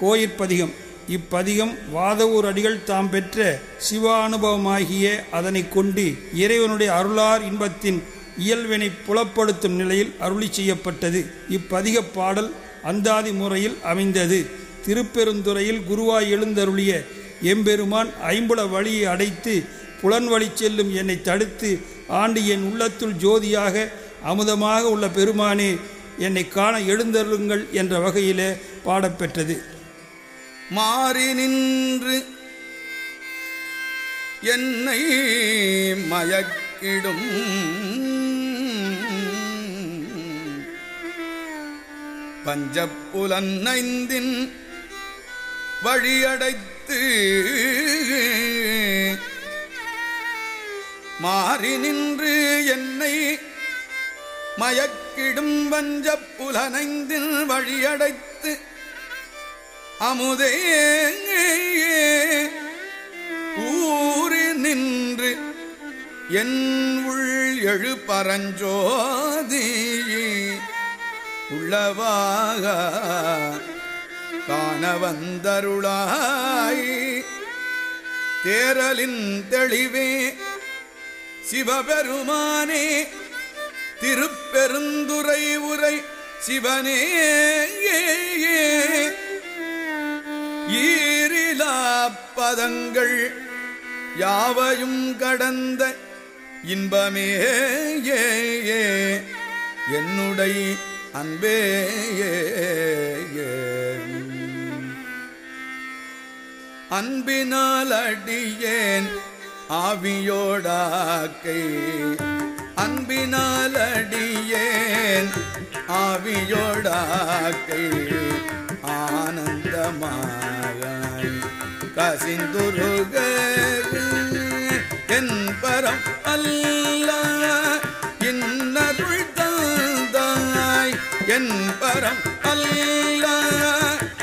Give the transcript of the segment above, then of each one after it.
கோயிற்பதிகம். இப்பதிகம் வாதவூர் அடிகள் தாம் பெற்ற சிவ அனுபவமாகிய அதனை கொண்டு இறைவனுடைய அருளார் இன்பத்தின் இயல்வினை புலப்படுத்தும் நிலையில் அருளி செய்யப்பட்டது. இப்பதிக பாடல் அந்தாதி முறையில் அமைந்தது. திருப்பெருந்துறையில் குருவாய் எழுந்தருளிய எம்பெருமான் ஐம்புல வழியை அடைத்து புலன் வழி செல்லும் என்னை தடுத்து ஆண்டு என் உள்ளத்துள் ஜோதியாக அமுதமாக உள்ள பெருமானே என்னை காண எழுந்தருளுங்கள் என்ற வகையிலே பாடப்பெற்றது மாறி நின்று என்னை மயக்கிடும். பஞ்சப்புலன்னைந்தின் வழியடைத்து மாறி நின்று என்னை மயக்கிடும். வஞ்சப்புலனைந்தின் வழியடைத்து அமுதே ஊறி நின்று என் உள் எழு பரஞ்சோதி உள்ளவாக காண வந்தருளாய். தேரலின் தெளிவே சிவபெருமானே. திருப்பெருந்துரை உரை சிவனே ஈரிலா பதங்கள் யாவையும் கடந்த இன்பமே ஏ ஏ. என்னுடைய அன்பே அன்பினால் அடியேன் ஆவியோடாக்கை. அன்பினால் அடியேன் ஆவியோடாக்கை. ஆனந்தமா கசிந்துருக என் அல்ல இன்னருள் தந்தாய். என் பரம் அல்ல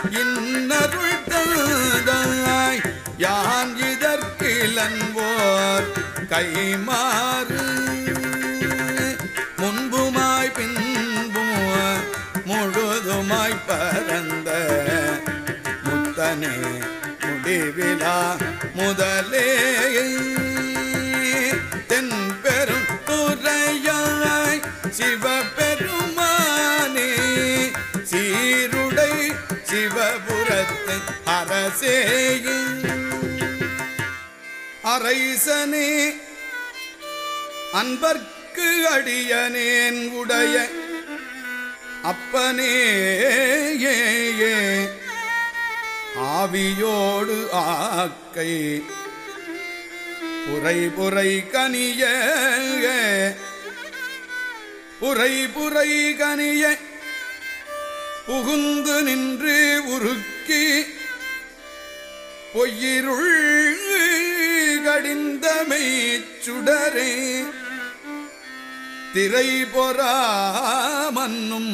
இன்னருள் தந்தாய். யான் இதற்கிலன்போர் கைமாறு. முன்புமாய் பின்பும் முழுதுமாய் பரந்த முத்தனே. முடிவிலா முதலே. தென் பெரும் துறையாய் சிவபெருமானே சீருடை சிவபுரத்து அரசே அரைசனே அன்பர்க்கு அடியனேன் உடைய அப்பனே ஏ ஏ ஆவியோடு ஆக்கை. புரை புரை கனிய புரை புரை கனிய புகுந்து நின்று உருக்கி பொய்யிருள் கடிந்தமை சுடரே திரை பொறா மன்னும்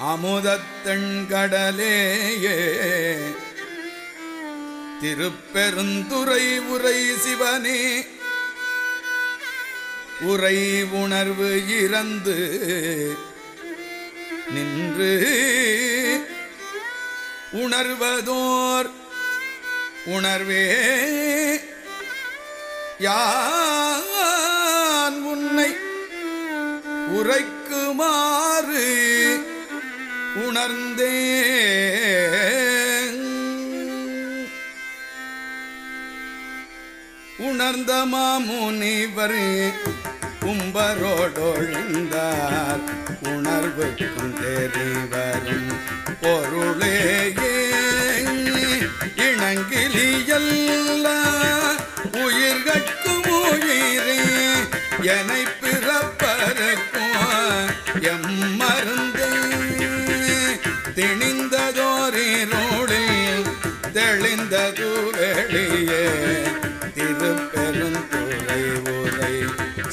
அமுதத்தெண்கடலேயே திருப்பெருந்துறை உரை சிவனே. உரை உணர்வு இறந்து நின்று உணர்வதோர் உணர்வே. யான் உன்னை உரைக்குமாறு உணர்ந்தே உணர்ந்த மாமுனிவர் கும்பரோடொழிந்தார். உணர்வுக்கும் தெரிவரும் பொருளேயே. இணங்கிலியல்ல உயிர்கட்கும் உயிரே. என பிறப்பருக்கும் எம்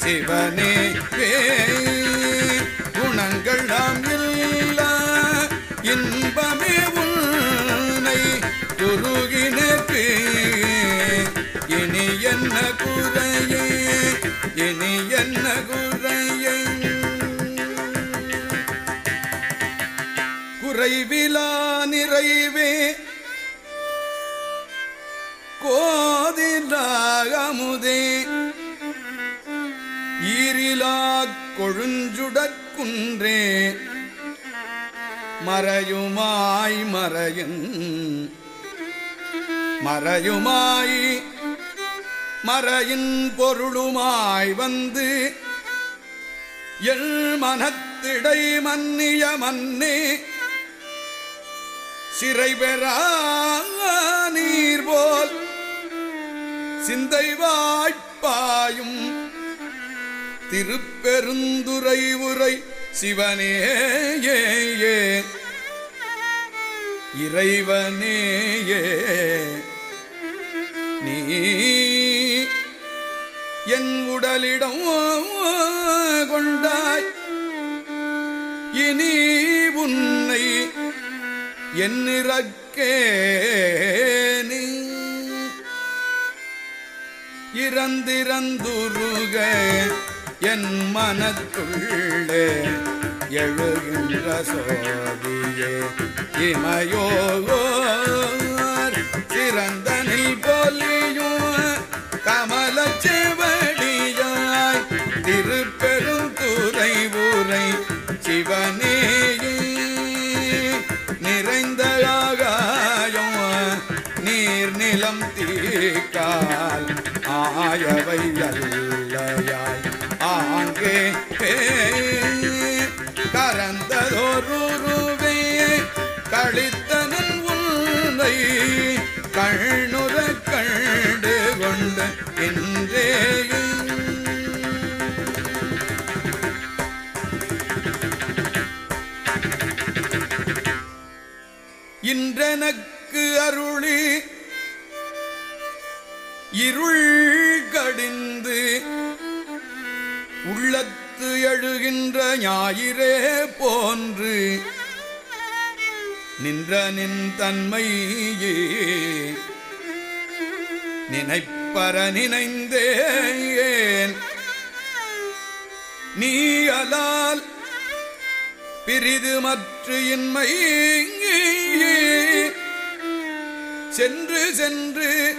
சிவனே வே குணங்கள் நாம் இல்ல இன்பமே உன்னை குருகினக்கு இனி என்ன குறையே இனி என்ன குறையே? குறைவிலா நிறைவே கோதிலாகமுதே. ஈரிலா கொழுஞ்சுடற்குன்றே மறையுமாய் மறையன் மறையுமாய் மறையின் பொருளுமாய் வந்து எள் மனத்திடை மன்னிய மன்னே சிறை பெறா நீர்போல் சிந்தை வாய்ப்பாயும் திருப்பெருந்துரை உரை சிவனே ஏ ஏ. இறைவனேயே நீ என் உடலிடம் கொண்டாய். இனி உன்னை என்னிறக்கே நீ. இறந்திறந்துருக. என் மனத்துள்ளே எழுகின்ற சோதியே இமையோர் சிறந்தனில் பொலியும் கமல செவடியாய் திருப்பெருந்துறை ஊரை சிவனே நிறைந்த நீர் நிலம் தீக்கால் ஆயவை அல்லையாய். ஆங்கே கரந்ததொருவே கழித்தனன் உன்னை கண்ணுற கண்டு கொண்ட என்றே இன்றெனக்கு அருளி இருள் கடிந்து உள்ளத்து எழுகின்ற ஞாயிறே போன்று நின்ற நின் தன்மையே. நினைப்பற நினைந்தேன். நீ அலால் பிரிது மற்ற இன்மை சென்று சென்று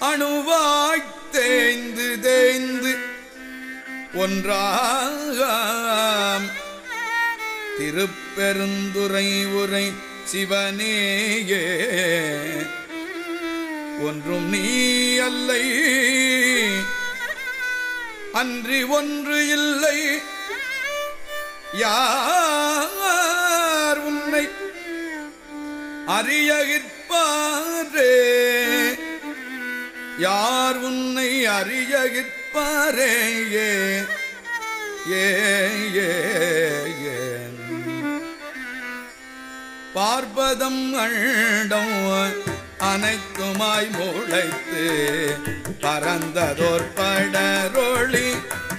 அணுவாய்த் தேய்ந்து தேய்ந்து ஒன்றாம் திருப்பெருந்துரை உரை சிவனேயே. ஒன்றும் நீ அல்லை. அன்றி ஒன்று இல்லை. யார் உன்னை அறியகிற்பாரே? யார் உன்னை அறியகிற்பாரே ஏ ஏ ஏ பார்ப்பதம் அண்டம் அனைத்துமாய் மூளைத்து பறந்ததோர் படரொளி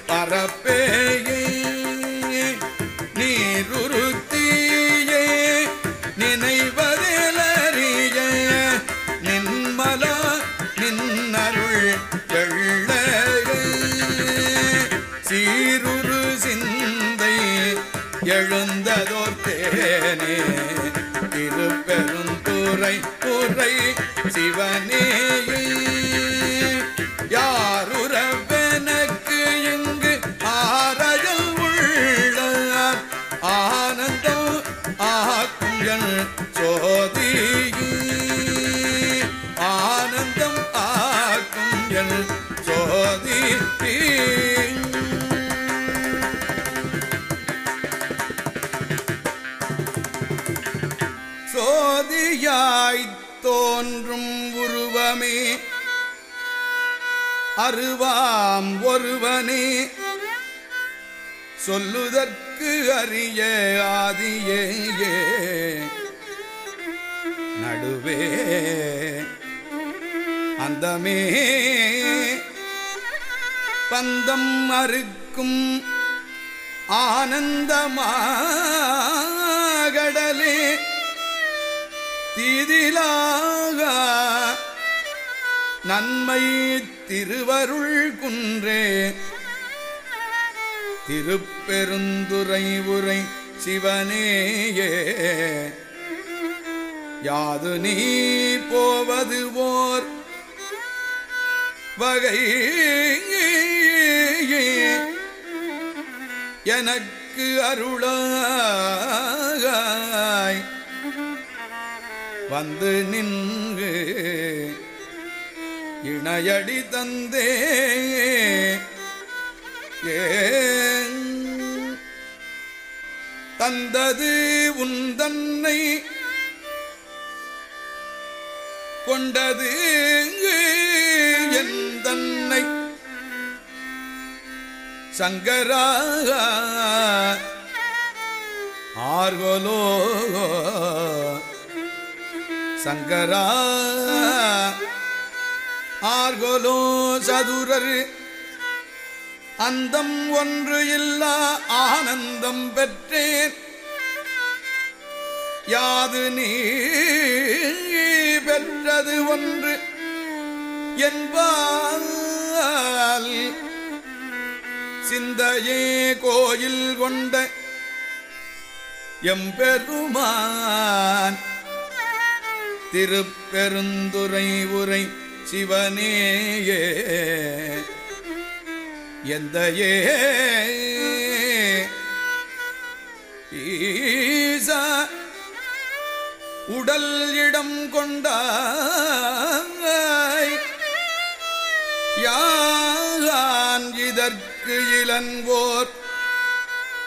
பரப்பேயே. நீருரு உரை உரை சிவனே. சோதியாய்த் தோன்றும் உருவமே. அருவாம் ஒருவனே. சொல்லுதற்கு அறிய ஆதியே. நடுவே அந்தமே. பந்தம் அறுக்கும் ஆனந்தமாகடலே. தீதிலாக நன்மை திருவருள் குன்றே. திருப்பெருந்துரை உரை சிவனேயே. யாது நீ போவது ஓர் வகை எனக்கு அருளாய் வந்து நின்று இணையடி தந்தே. தந்தது உன் தன்னை கொண்டது என் தன்னை சங்கரா ஆர்கோலோ சங்கரா. ஆர்கோலோ சதுரர். அந்தம் ஒன்று இல்லா ஆனந்தம் பெற்றேன். யாது நீ பெற்றது ஒன்று என்பால் சிந்தையே கோயில் கொண்ட எம்பெருமான் திருப்பெருந்துரை உரை சிவனேயே. எந்த ஏ ஈசா உடல் இடம் கொண்டாய். யான் இதற்கு இளங்கோர்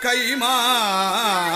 கைமாறே.